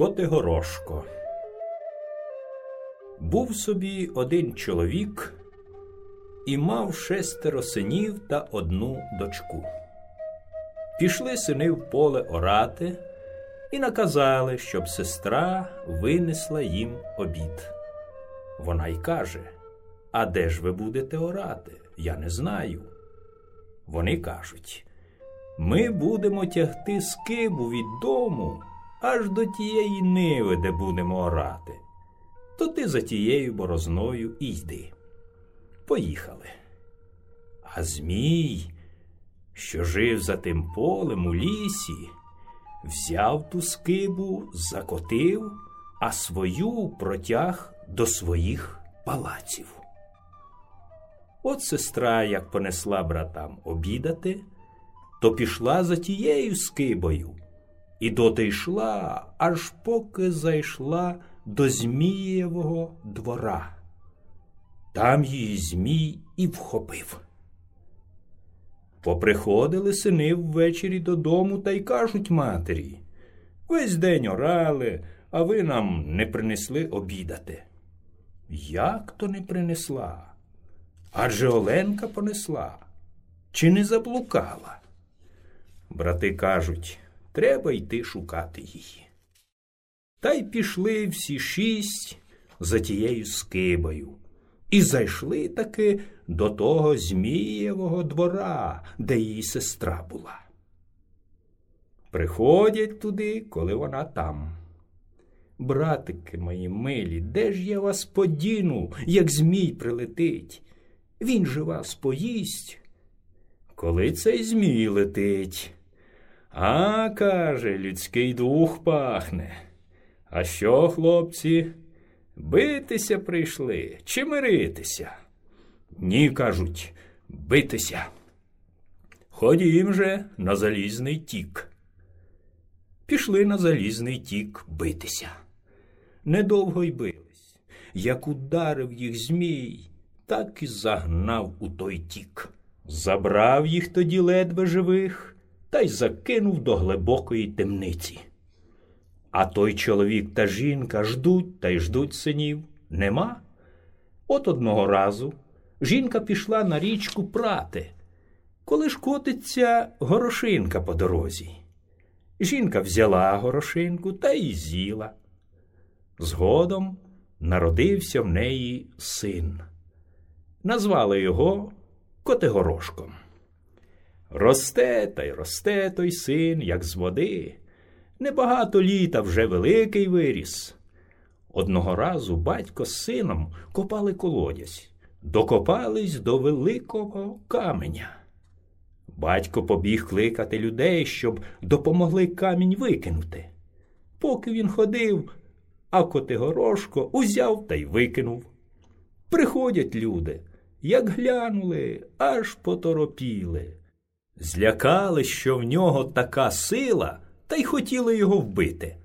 Котигорошко Був собі один чоловік і мав шестеро синів та одну дочку. Пішли сини в поле орати і наказали, щоб сестра винесла їм обід. Вона й каже: А де ж ви будете орати? Я не знаю. Вони кажуть: Ми будемо тягти скибу від дому аж до тієї ниви, де будемо орати. То ти за тією борозною і йди. Поїхали. А Змій, що жив за тим полем у лісі, взяв ту скибу, закотив, а свою протяг до своїх палаців. От сестра, як понесла братам обідати, то пішла за тією скибою, і доти йшла, аж поки зайшла до Змієвого двора. Там її Змій і вхопив. Поприходили сини ввечері додому та й кажуть матері весь день орали, а ви нам не принесли обідати. Як то не принесла? Адже Оленка понесла, чи не заблукала? Брати кажуть, треба йти шукати її. Та й пішли всі шість за тією скибою і зайшли таки до того Змієвого двора, де її сестра була. Приходять туди, коли вона там. Братики мої милі, де ж я вас подіну, як Змій прилетить? Він же вас поїсть. Коли цей Змій летить? А, каже, людський дух пахне. А що, хлопці? Битися прийшли чи миритися? Ні, кажуть, битися. Ходім же на залізний тік. Пішли на залізний тік битися. Недовго й бились. Як ударив їх Змій, так і загнав у той тік. Забрав їх тоді ледве живих та й закинув до глибокої темниці. А той чоловік та жінка ждуть та й ждуть синів. Нема. От одного разу жінка пішла на річку прати, коли ж котиться горошинка по дорозі. Жінка взяла горошинку та й з'їла. Згодом народився в неї син. Назвали його Котигорошком. Росте та й росте той син, як з води. Небагато літа вже великий виріс. Одного разу батько з сином копали колодязь, докопались до великого каменя. Батько побіг кликати людей, щоб допомогли камінь викинути. Поки він ходив, а Котигорошко узяв та й викинув. Приходять люди, як глянули, аж поторопіли. Злякали, що в нього така сила, та й хотіли його вбити.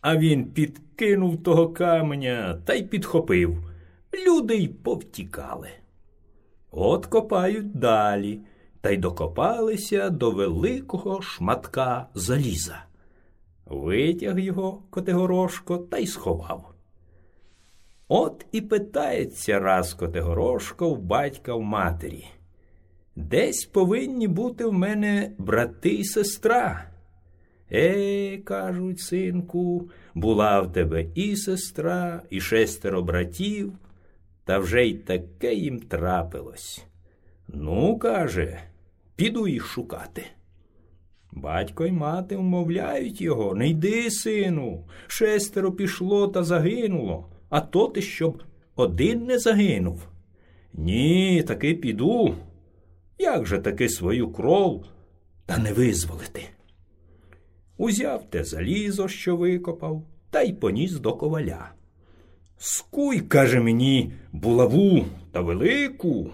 А він підкинув того каменя та й підхопив. Люди й повтікали. От копають далі та й докопалися до великого шматка заліза. Витяг його Котигорошко та й сховав. От і питається раз Котигорошко в батька в матері. Десь повинні бути в мене брати й сестра. Е, кажуть, синку, була в тебе і сестра, і шестеро братів, та вже й таке їм трапилось. Ну, каже, піду їх шукати. Батько й мати вмовляють його не йди, сину, шестеро пішло та загинуло, а то ти щоб один не загинув. Ні, таки піду. Як же таки свою кров та не визволити? Узяв те залізо, що викопав, та й поніс до коваля. Скуй, каже мені, булаву та велику.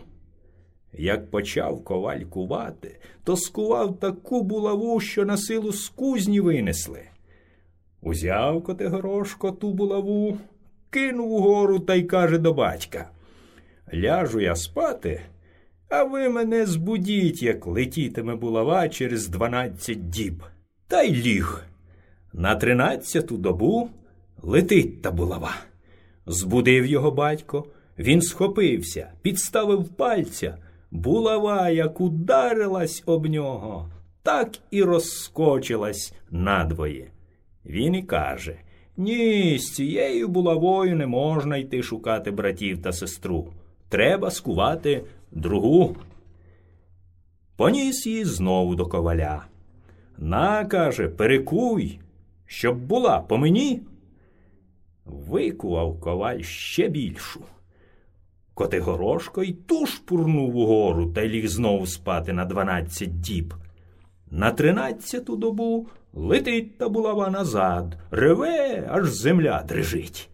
Як почав коваль кувати, то скував таку булаву, що на силу з кузні винесли. Узяв Котигорошко ту булаву, кинув угору та й каже до батька Ляжу я спати, а ви мене збудіть, як летітиме булава через дванадцять діб. Та й ліг. На тринадцяту добу летить та булава. Збудив його батько, він схопився, підставив пальця. Булава, як ударилась об нього, так і розскочилась надвоє. Він і каже ні, з цією булавою не можна йти шукати братів та сестру. Треба скувати другу. Поніс її знову до коваля. На, каже, перекуй, щоб була по мені. Викував коваль ще більшу. Котигорошко й ту шпурнув угору та й ліг знову спати на дванадцять діб. На тринадцяту добу летить та булава назад, реве, аж земля дрижить.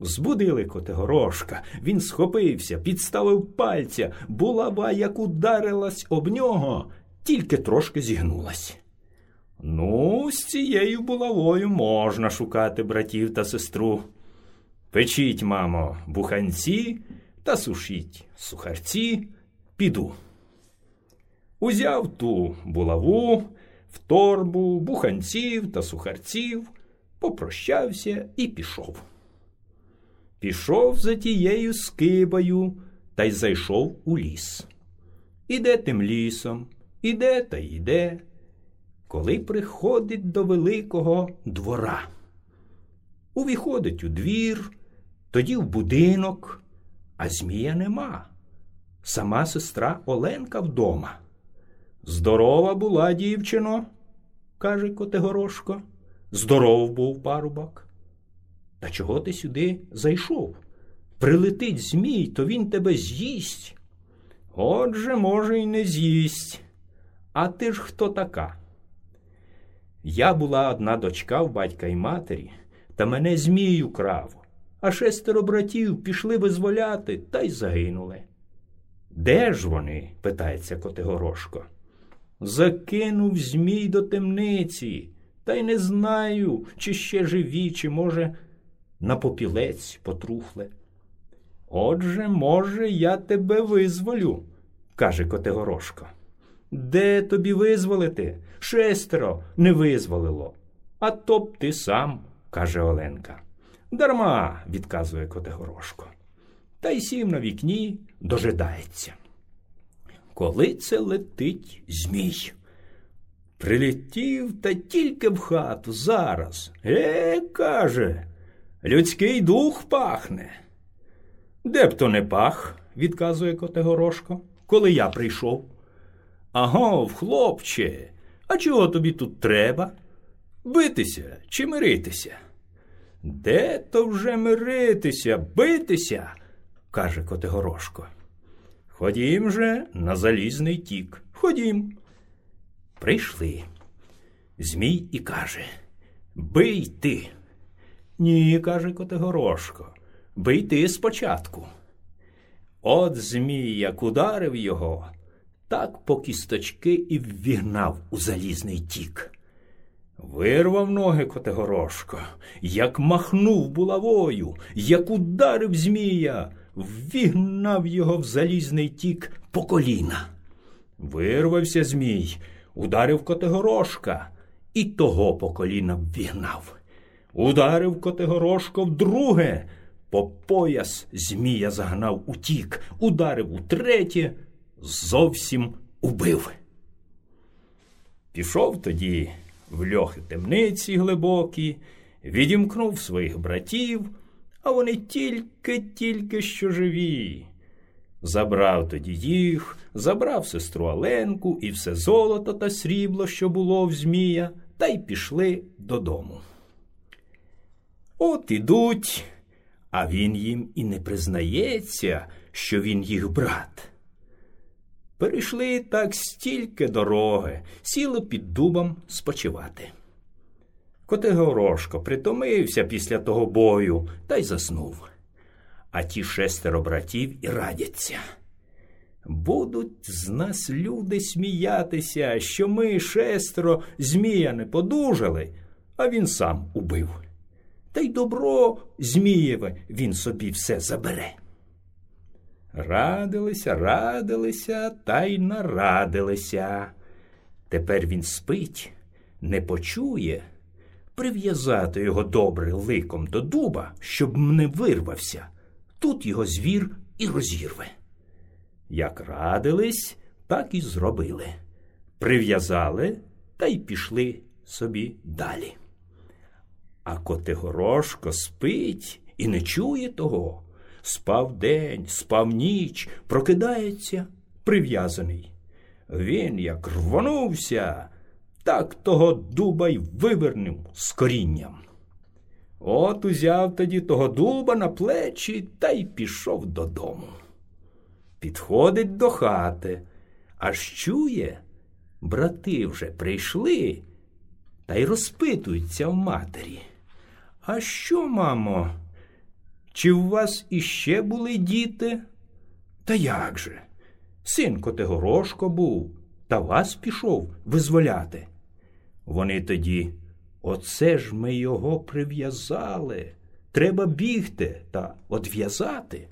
Збудили Котигорошка, він схопився, підставив пальця, булава, як ударилась об нього, тільки трошки зігнулась. Ну, з цією булавою можна шукати братів та сестру. Печіть, мамо, буханці та сушіть сухарці, піду. Узяв ту булаву в торбу, буханців та сухарців, попрощався і пішов. Пішов за тією скибою та й зайшов у ліс. Іде тим лісом, іде та йде, коли приходить до великого двора. Увіходить у двір, тоді в будинок, а Змія нема. Сама сестра Оленка вдома. Здорова була дівчино, каже Котигорошко. Здоров був парубок. Та чого ти сюди зайшов? Прилетить Змій, то він тебе з'їсть. Отже, може, й не з'їсть. А ти ж хто така? Я була одна дочка в батька й матері, та мене Змій украв, а шестеро братів пішли визволяти та й загинули. Де ж вони? питається Котигорошко. Закинув Змій до темниці, та й не знаю, чи ще живі, чи, може, на попілець потрухле. Отже, може, я тебе визволю, каже Котигорошко. Де тобі визволити? Шестеро не визволило. А то б ти сам, каже Оленка. Дарма, відказує Котигорошко. Та й сів на вікні дожидається. Коли це летить Змій? Прилетів та тільки в хату зараз. Е, каже, людський дух пахне. Де б то не пах, відказує Котигорошко, коли я прийшов. Агов, хлопче, а чого тобі тут треба? Битися чи миритися? Де то вже миритися, битися? каже Котигорошко. Ходім же на залізний тік. Ходім. Прийшли. Змій і каже Бий ти. Ні, каже Котигорошко, бий ти спочатку. От Змій як ударив його, так по кісточки і ввігнав у залізний тік. Вирвав ноги Котигорошко, як махнув булавою, як ударив Змія, ввігнав його в залізний тік по коліна. Вирвався Змій, ударив Котигорошка і того по коліна ввігнав. Ударив Котигорошко вдруге, по пояс Змія загнав утік, ударив утретє, зовсім убив. Пішов тоді в льохи темниці глибокі, відімкнув своїх братів, а вони тільки-тільки що живі. Забрав тоді їх, забрав сестру Аленку і все золото та срібло, що було в Змія, та й пішли додому. От ідуть, а він їм і не признається, що він їх брат. Перейшли так стільки дороги, сіли під дубом спочивати. Котигорошко притомився після того бою та й заснув. А ті шестеро братів і радяться. Будуть з нас люди сміятися, що ми шестеро змія не подужали, а він сам убив. Та й добро Змієве він собі все забере. Радилися, радилися та й нарадилися. Тепер він спить, не почує, прив'язати його добре ликом до дуба, щоб не вирвався. Тут його звір і розірве. Як радились, так і зробили. Прив'язали та й пішли собі далі. А Котигорошко спить і не чує того. Спав день, спав ніч, прокидається прив'язаний. Він як рвонувся, так того дуба й вивернув з корінням. От узяв тоді того дуба на плечі та й пішов додому. Підходить до хати, аж чує, брати вже прийшли та й розпитуються в матері. А що, мамо? Чи у вас іще були діти? Та як же? Син Котигорошко був, та вас пішов визволяти. Вони тоді, оце ж ми його прив'язали. Треба бігти та одв'язати.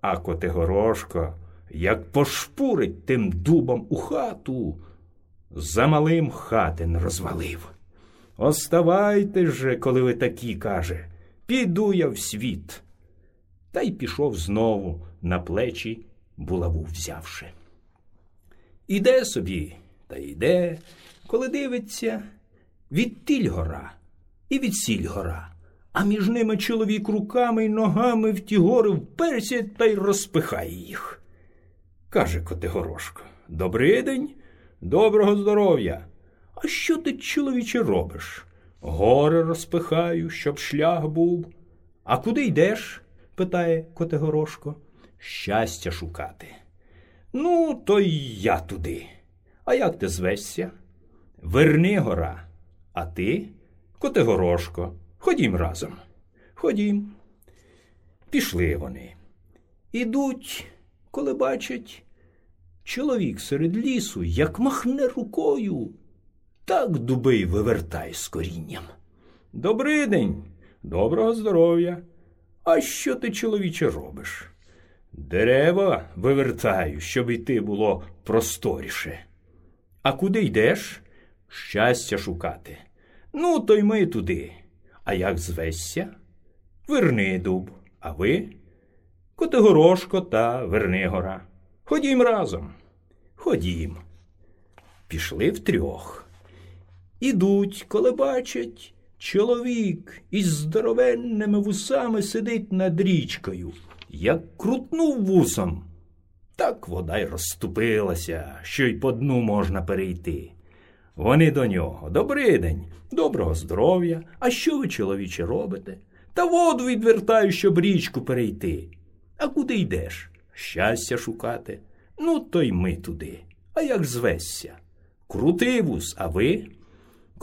А Котигорошко, як пошпурить тим дубом у хату, за малим хатин розвалив. Оставайте же, коли ви такі, каже, піду я в світ. Та й пішов знову на плечі булаву взявши. Іде собі, та йде, коли дивиться, від тіль гора і від сіль гора, а між ними чоловік руками й ногами в ті гори вперся та й розпихає їх. Каже Котигорошко, добрий день, доброго здоров'я. А що ти, чоловіче, робиш? Гори розпихаю, щоб шлях був. А куди йдеш? питає Котигорошко. Щастя шукати. Ну, то й я туди. А як ти звешся? Вернигора. А ти? Котигорошко. Ходім разом. Ходім. Пішли вони. Ідуть, коли бачать, чоловік серед лісу, як махне рукою, так дуби й вивертає з корінням. Добрий день, доброго здоров'я. А що ти, чоловіче, робиш? Дерева вивертаю, щоб йти було просторіше. А куди йдеш? Щастя шукати. Ну, то й ми туди. А як звесся? Верни дуб, а ви? Котигорошко та Вернигора. Ходім разом. Ходім. Пішли втрьох. Ідуть, коли бачать, чоловік із здоровенними вусами сидить над річкою, як крутнув вусом. Так вода й розступилася, що й по дну можна перейти. Вони до нього добрий день, доброго здоров'я. А що ви, чоловіче, робите? Та воду відвертаю, щоб річку перейти. А куди йдеш? Щастя шукати. Ну, то й ми туди. А як звесся? Крутивус, а ви?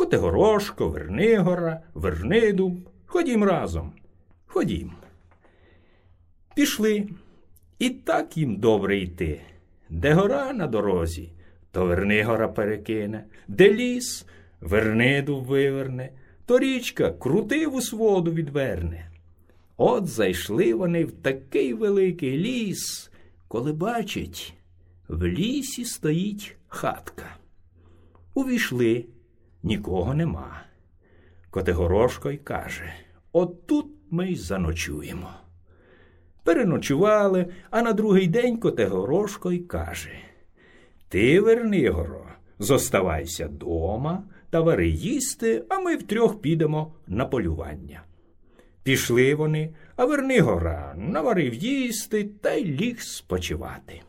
Котигорошко, Вернигора, Вернидуб. Ходім разом. Ходім. Пішли. І так їм добре йти. Де гора на дорозі, то Вернигора перекине, де ліс, Вернидуб виверне, то річка крутивус воду відверне. От зайшли вони в такий великий ліс, коли бачать, в лісі стоїть хатка. Увійшли, нікого нема. Котигорошко й каже От тут ми й заночуємо. Переночували, а на другий день Котигорошко й каже Ти, Вернигоро, зоставайся дома та вари їсти, а ми втрьох підемо на полювання. Пішли вони, а Вернигора наварив їсти та й ліг спочивати.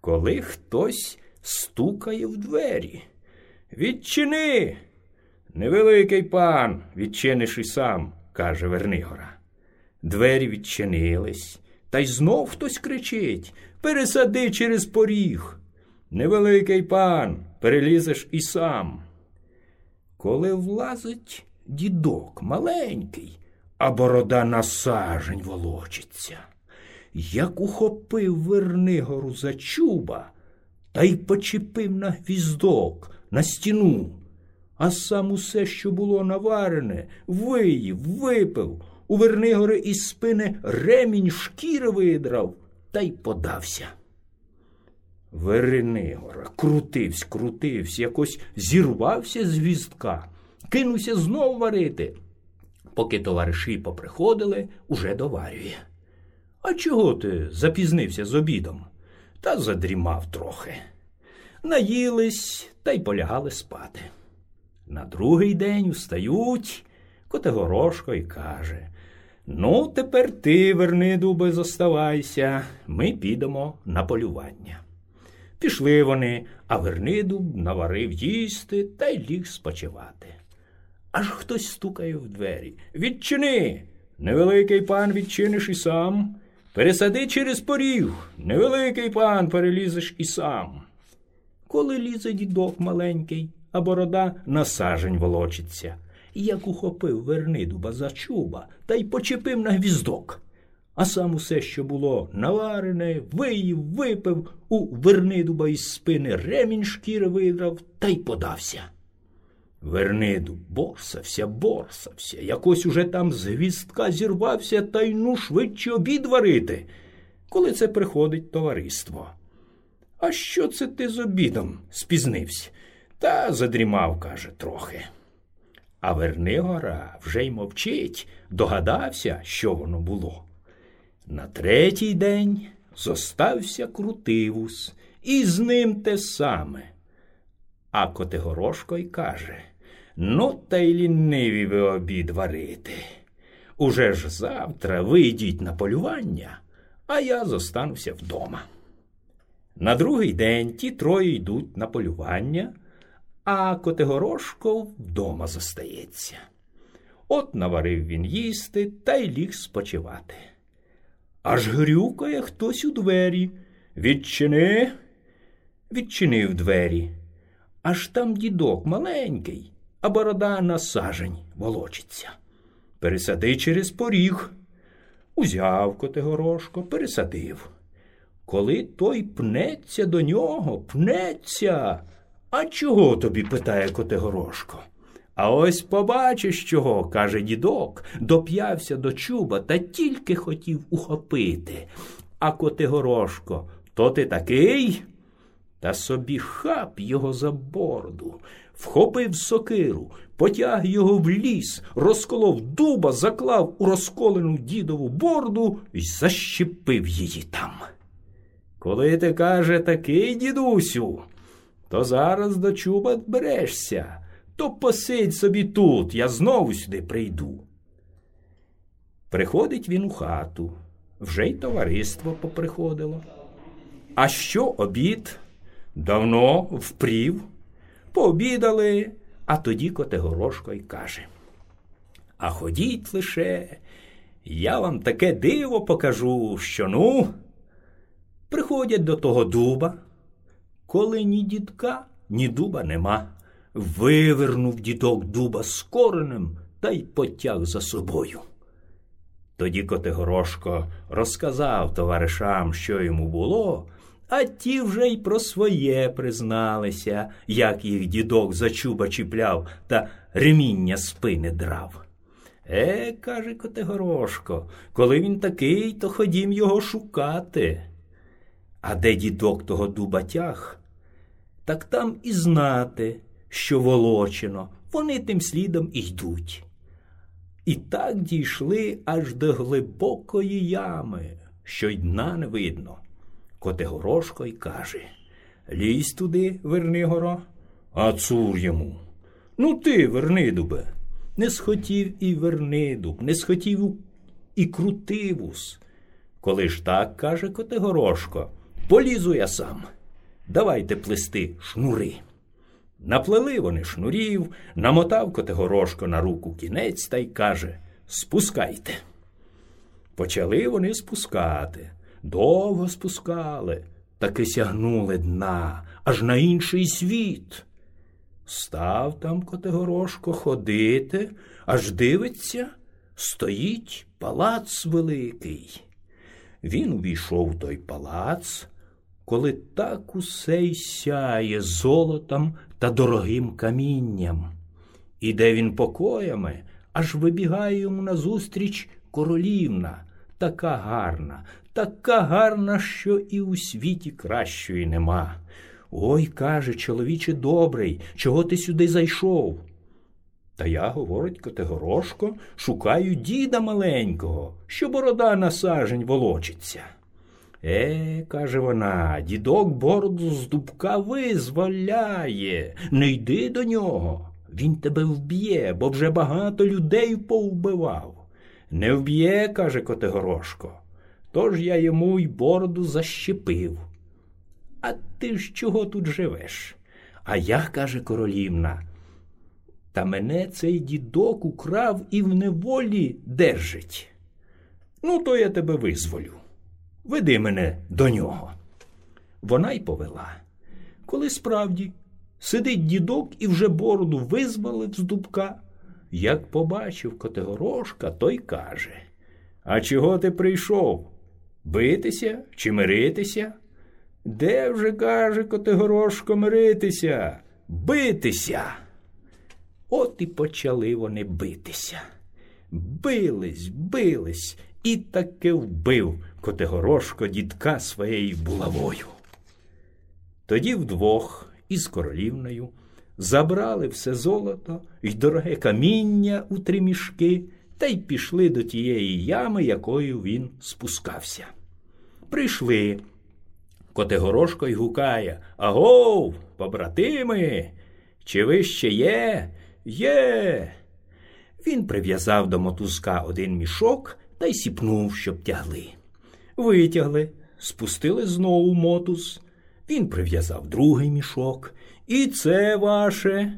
Коли хтось стукає в двері. Відчини. Невеликий пан, відчиниш і сам, каже Вернигора. Двері відчинились, та й знов хтось кричить Пересади через поріг. Невеликий пан, перелізеш і сам. Коли влазить дідок маленький, а борода на сажень волочиться, як ухопив Вернигору за чуба та й почепив на гвіздок, на стіну, а сам усе, що було наварене, виїв, випив, у Вернигори із спини ремінь шкіри видрав та й подався. Вернигора крутивсь, крутивсь, якось зірвався з гвіздка, кинувся знов варити. Поки товариші поприходили, уже доварює. А чого ти запізнився з обідом? Та задрімав трохи. Наїлись та й полягали спати. На другий день встають Котигорошко й каже Ну, тепер ти, верни, дуби, зоставайся, ми підемо на полювання. Пішли вони, а Вернидуб наварив їсти та й ліг спочивати. Аж хтось стукає в двері. Відчини. Невеликий пан відчиниш і сам. Пересади через поріг. Невеликий пан перелізеш і сам. Коли лізе дідок маленький, а борода на сажень волочиться, як ухопив Вернидуба за чуба та й почепив на гвіздок. А сам усе, що було наварене, виїв, випив, у Вернидуба із спини ремінь шкіри видрав та й подався. Верниду борсався, борсався, якось уже там з гвістка зірвався та й ну швидше обід варити, коли це приходить товариство. А що це ти з обідом спізнився? Та задрімав, каже, трохи. А Вернигора вже й мовчить, догадався, що воно було. На третій день зостався крутивус, і з ним те саме. А Котигорошко й каже Ну, та й ліниві ви обід варити. Уже ж завтра ви йдіть на полювання, а я зостануся вдома. На другий день ті троє йдуть на полювання, а Котигорошко вдома зостається. От наварив він їсти та й ліг спочивати. Аж грюкає хтось у двері. Відчини, відчинив двері. Аж там дідок маленький, а борода на сажень волочиться. Пересади через поріг. Узяв Котигорошко, пересадив. Коли той пнеться до нього, пнеться. А чого тобі? питає Котигорошко. А ось побачиш чого, каже дідок, доп'явся до чуба та тільки хотів ухопити. А Котигорошко, то ти такий? Та собі хап його за борду, вхопив сокиру, потяг його в ліс, розколов дуба, заклав у розколену дідову борду і защепив її там. Коли ти, каже, такий, дідусю, то зараз до чуба берешся, то посидь собі тут, я знову сюди прийду. Приходить він у хату, вже й товариство поприходило. А що обід? Давно впрів, пообідали, а тоді Котигорошко й каже. А ходіть лише, я вам таке диво покажу, що ну. Приходять до того дуба, коли ні дідка, ні дуба нема. Вивернув дідок дуба з коренем та й потяг за собою. Тоді Котигорошко розказав товаришам, що йому було, а ті вже й про своє призналися, як їх дідок за чуба чіпляв та реміння спини драв. Е, каже Котигорошко, коли він такий, то ходім його шукати. А де дідок того дуба тяг, так там і знати, що волочено, вони тим слідом і йдуть. І так дійшли аж до глибокої ями, що й дна не видно. Котигорошко й каже Лізь туди, Вернигоро, а цур йому. Ну ти, Вернидубе, не схотів і Вернидуб, не схотів і крутивус. Коли ж так, каже Котигорошко, полізу я сам. Давайте плести шнури. Наплели вони шнурів, намотав Котигорошко на руку кінець та й каже Спускайте. Почали вони спускати. Довго спускали, таки сягнули дна, аж на інший світ. Став там Котигорошко ходити, аж дивиться, стоїть палац великий. Він увійшов в той палац, коли так усе й сяє золотом та дорогим камінням. Іде він покоями, аж вибігає йому назустріч королівна, така гарна, така гарна, що і у світі кращої нема. Ой, каже, чоловіче добрий, чого ти сюди зайшов? Та я, говорить Котигорошко, шукаю діда маленького, що борода на сажень волочиться. Е, каже вона, дідок бороду з дубка визволяє. Не йди до нього. Він тебе вб'є, бо вже багато людей повбивав. Не вб'є, каже Котигорошко. Тож я йому й бороду защепив. А ти ж чого тут живеш? А я, каже королівна, та мене цей дідок украв і в неволі держить. Ну, то я тебе визволю. Веди мене до нього. Вона й повела. Коли справді сидить дідок і вже бороду визволив з дубка. Як побачив Котигорошка, той каже А чого ти прийшов? Битися чи миритися? Де вже, каже Котигорошко, миритися? Битися. От і почали вони битися. Бились, бились і таки вбив Котигорошко дідка своєю булавою. Тоді вдвох із королівною забрали все золото й дороге каміння у три мішки та й пішли до тієї ями, якою він спускався. Прийшли. Котигорошко й гукає Агов, побратими, чи ви ще є? Є. Він прив'язав до мотузка один мішок та й сіпнув, щоб тягли. Витягли, спустили знову мотуз. Він прив'язав другий мішок, і це ваше,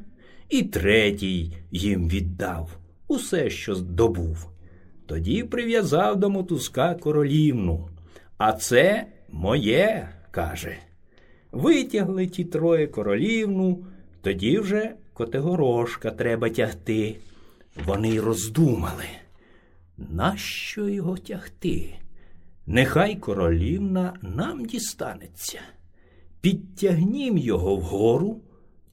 і третій їм віддав усе, що здобув. Тоді прив'язав до мотузка королівну. А це моє, каже. Витягли ті троє королівну, тоді вже Котигорошка треба тягти. Вони й роздумали. Нащо його тягти? Нехай королівна нам дістанеться. Підтягнім його вгору,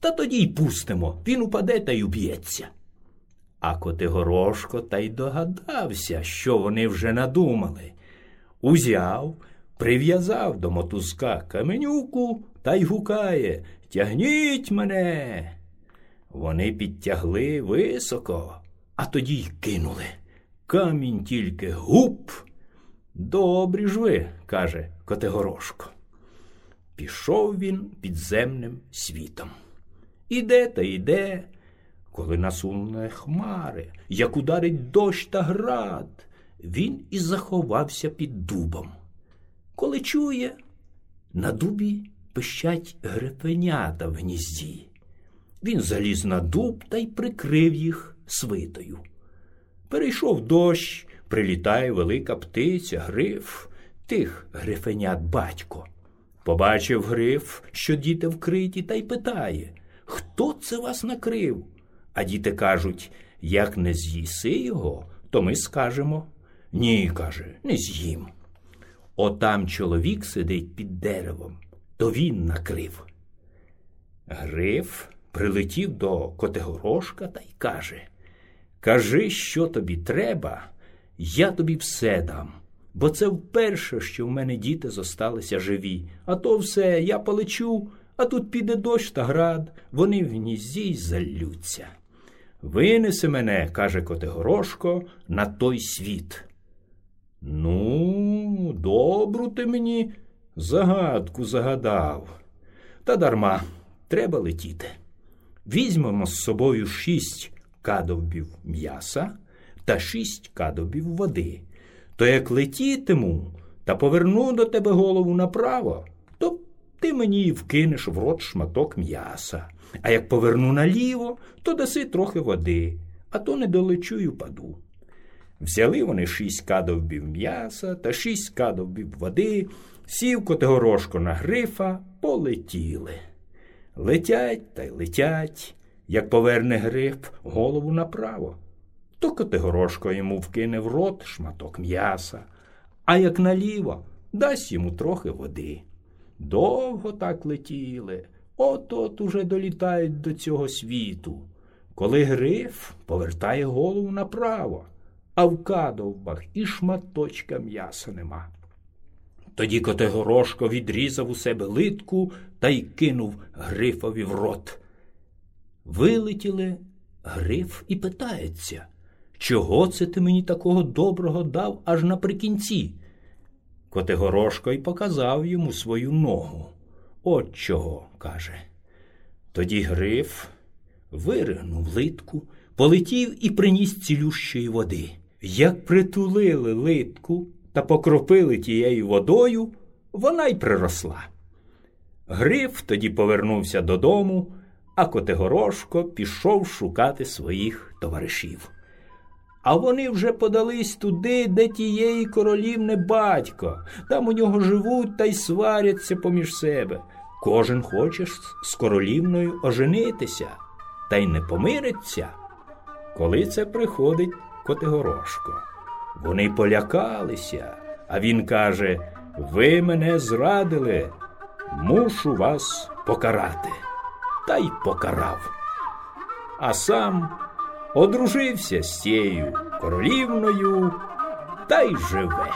та тоді й пустимо, він упаде та й уб'ється. А Котигорошко та й догадався, що вони вже надумали. Узяв, прив'язав до мотузка каменюку та й гукає Тягніть мене. Вони підтягли високо, а тоді й кинули. Камінь тільки гуп. Добрі ж ви, каже Котигорошко. Пішов він підземним світом. Іде та йде, коли насуне хмари, як ударить дощ та град, він і заховався під дубом. Коли чує, на дубі пищать грифенята в гнізді. Він заліз на дуб та й прикрив їх свитою. Перейшов дощ, прилітає велика птиця, гриф, тих грифенят батько. Побачив гриф, що діти вкриті, та й питає Хто це вас накрив? А діти кажуть як не з'їси його, то ми скажемо ні, каже, не з'їм. Отам чоловік сидить під деревом, то він накрив. Гриф прилетів до Котигорошка та й каже Кажи, що тобі треба, я тобі все дам, бо це вперше, що в мене діти зосталися живі, а то все я полечу, а тут піде дощ та град, вони в гнізді й залються. Винеси мене, каже Котигорошко, на той світ. Ну, добру ти мені загадку загадав. Та дарма треба летіти. Візьмемо з собою шість кадовбів м'яса та шість кадовбів води. То як летітиму та поверну до тебе голову направо, то ти мені вкинеш в рот шматок м'яса. А як поверну наліво, то даси трохи води, а то не долечу й упаду. Взяли вони шість кадовбів м'яса та шість кадовбів води, сів Котигорошко на грифа, полетіли. Летять та й летять, як поверне гриф голову направо. То Котигорошко йому вкине в рот шматок м'яса, а як наліво дасть йому трохи води. Довго так летіли, от от уже долітають до цього світу, коли гриф повертає голову направо, а в кадовбах і шматочка м'яса нема. Тоді Котигорошко відрізав у себе литку та й кинув грифові в рот. Вилетіли Гриф і питається, чого це ти мені такого доброго дав аж наприкінці? Котигорошко й показав йому свою ногу. От чого, каже. Тоді Гриф виригнув литку, полетів і приніс цілющої води. Як притулили литку та покропили тією водою, вона й приросла. Гриф тоді повернувся додому, а Котигорошко пішов шукати своїх товаришів. А вони вже подались туди, де тієї королівне батько. Там у нього живуть та й сваряться поміж себе. Кожен хоче з королівною оженитися, та й не помириться. Коли це приходить Котигорошко, вони полякалися, а він каже: Ви мене зрадили, мушу вас покарати. Та й покарав. А сам одружився з цією королівною та й живе.